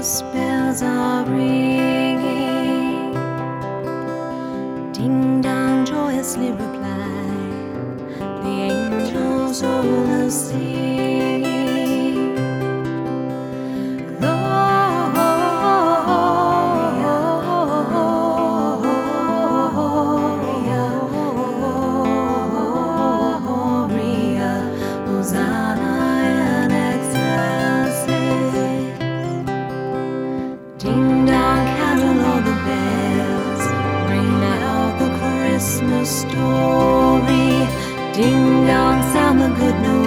Christmas bells are ringing. Ding dong, joyously reply. The angels all are singing. Story. Ding dong, sound the good news.